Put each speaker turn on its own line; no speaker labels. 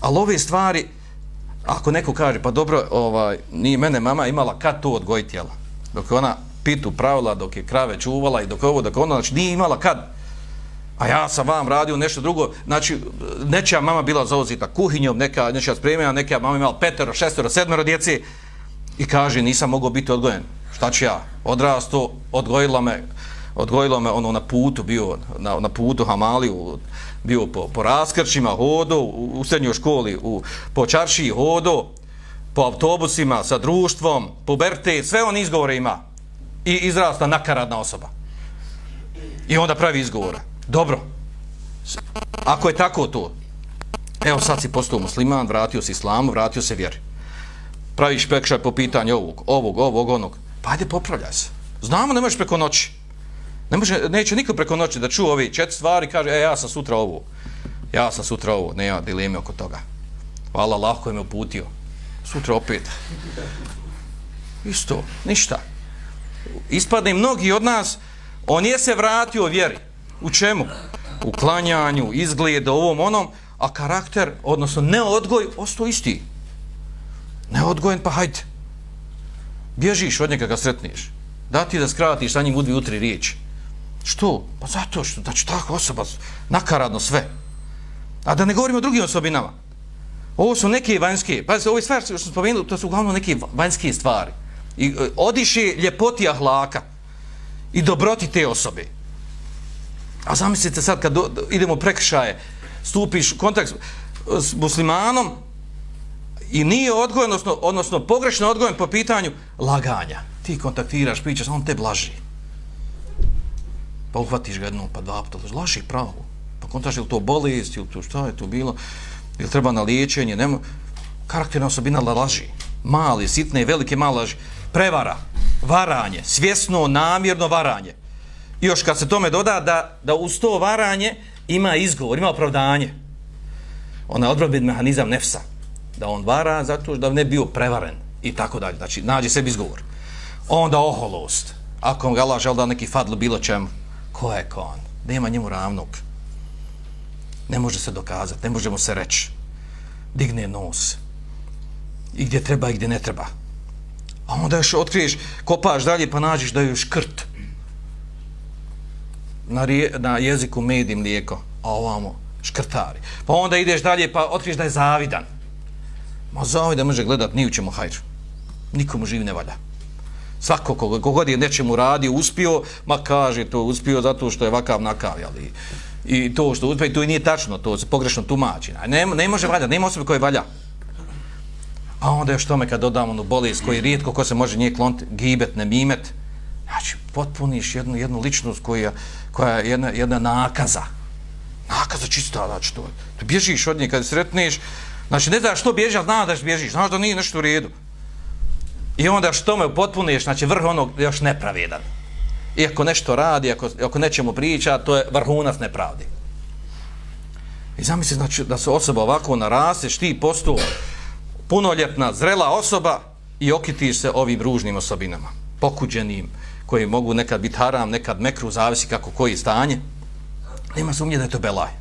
Ali ove stvari, ako neko kaže, pa dobro, ovaj, nije mene mama imala kad to odgojiti, jel? Dok je ona pitu pravila, dok je krave čuvala i dok je ovo, dok je ona, znači nije imala kad. A ja sam vam radio nešto drugo, znači, nečija mama bila zauzita kuhinjom, neka, nečija spremena, neka mama imala petero, šestero, sedmero djeci i kaže, nisam mogao biti odgojen. Šta ću ja? Odrasto, odgojila me, odgojilo me ono na putu, bio na, na putu Hamaliju, bio po, po raskrčima, hodo u, u srednjoj školi, u, po čaršiji hodo, po autobusima, sa društvom, puberte, sve on izgovore ima. I izrasta nakaradna osoba. I onda pravi izgovore. Dobro. Ako je tako to, evo sad si postao musliman, vratio se islamu, vratio se vjeri. Praviš pekšaj po pitanju ovog, ovog, ovog, onog. Pa ajde popravljaj se. Znamo, ne možeš preko noći. Ne može, neće niko preko noći da čuje ovi četiri stvari i kaže, e, ja sam sutra ovo. Ja sam sutra ovo, nema dileme oko toga. Hvala, Allah je me uputio. Sutra opet. Isto, ništa. Ispadne mnogi od nas, on je se vratio vjeri. U čemu? U klanjanju, izgledu, ovom, onom, a karakter, odnosno neodgoj, ostao isti. Neodgojen, pa hajde. Bježiš od njega kad sretniš. Da ti da skratiš sa njim u dvije tri riječi. Što? Pa zato što, znači takva osoba, nakaradno sve. A da ne govorimo o drugim osobinama. Ovo su neke vanjske, pa ove stvari što smo spomenuli, to su uglavnom neke vanjske stvari. I odiši odiše ljepoti ahlaka i dobroti te osobe. A zamislite sad kad do, do, idemo prekršaje, stupiš u kontakt s muslimanom i nije odgojen, odnosno, odnosno pogrešno odgojen po pitanju laganja. Ti kontaktiraš, pričaš, on te blaži pa uhvatiš ga jednom, pa dva pa puta, laži pravo. Pa kontaš li to bolest, ili to šta je to bilo, ili treba na liječenje, nema, karakterna osobina laži. Mali, sitne, velike, mali laži. Prevara, varanje, svjesno, namjerno varanje. I još kad se tome doda da, da uz to varanje ima izgovor, ima opravdanje. Ona je mehanizam nefsa. Da on vara zato da ne bio prevaren i tako dalje. Znači, nađe sebi izgovor. Onda oholost. Ako vam ga laže, da neki fadl bilo čemu ko je ko on? Nema njemu ravnog. Ne može se dokazati, ne možemo se reći. Digne nos. I gdje treba i gdje ne treba. A onda još otkriješ, kopaš dalje pa nađeš da je škrt. Na, rije, na jeziku med i mlijeko. A ovamo škrtari. Pa onda ideš dalje pa otkriješ da je zavidan. Ma zavidan može gledat ni u čemu hajru. Nikomu živ ne valja svako koga, kogod je nečemu radio, uspio, ma kaže to uspio zato što je vakav nakav, ali i to što uspio, to i nije tačno, to se pogrešno tumači. Ne, ne može valja, nema osobe koje valja. A onda još tome kad dodamo onu bolest koji rijetko ko se može nije kloniti, gibet, ne mimet, znači potpuniš jednu, jednu ličnost koja, koja je jedna, jedna nakaza. Nakaza čista, znači to. Tu bježiš od nje kad sretneš, znači ne znaš što bježi, ali znaš da bježiš, znaš da nije nešto u redu. I onda što me upotpuniš, znači vrh onog još nepravedan. I ako nešto radi, ako, ako nećemo priča, to je vrhunac nepravdi. I zamisli znači, da se osoba ovako narasteš, ti postu punoljetna, zrela osoba i okitiš se ovim ružnim osobinama, pokuđenim, koji mogu nekad biti haram, nekad mekru, zavisi kako koji stanje. Nema sumnje da je to belaj.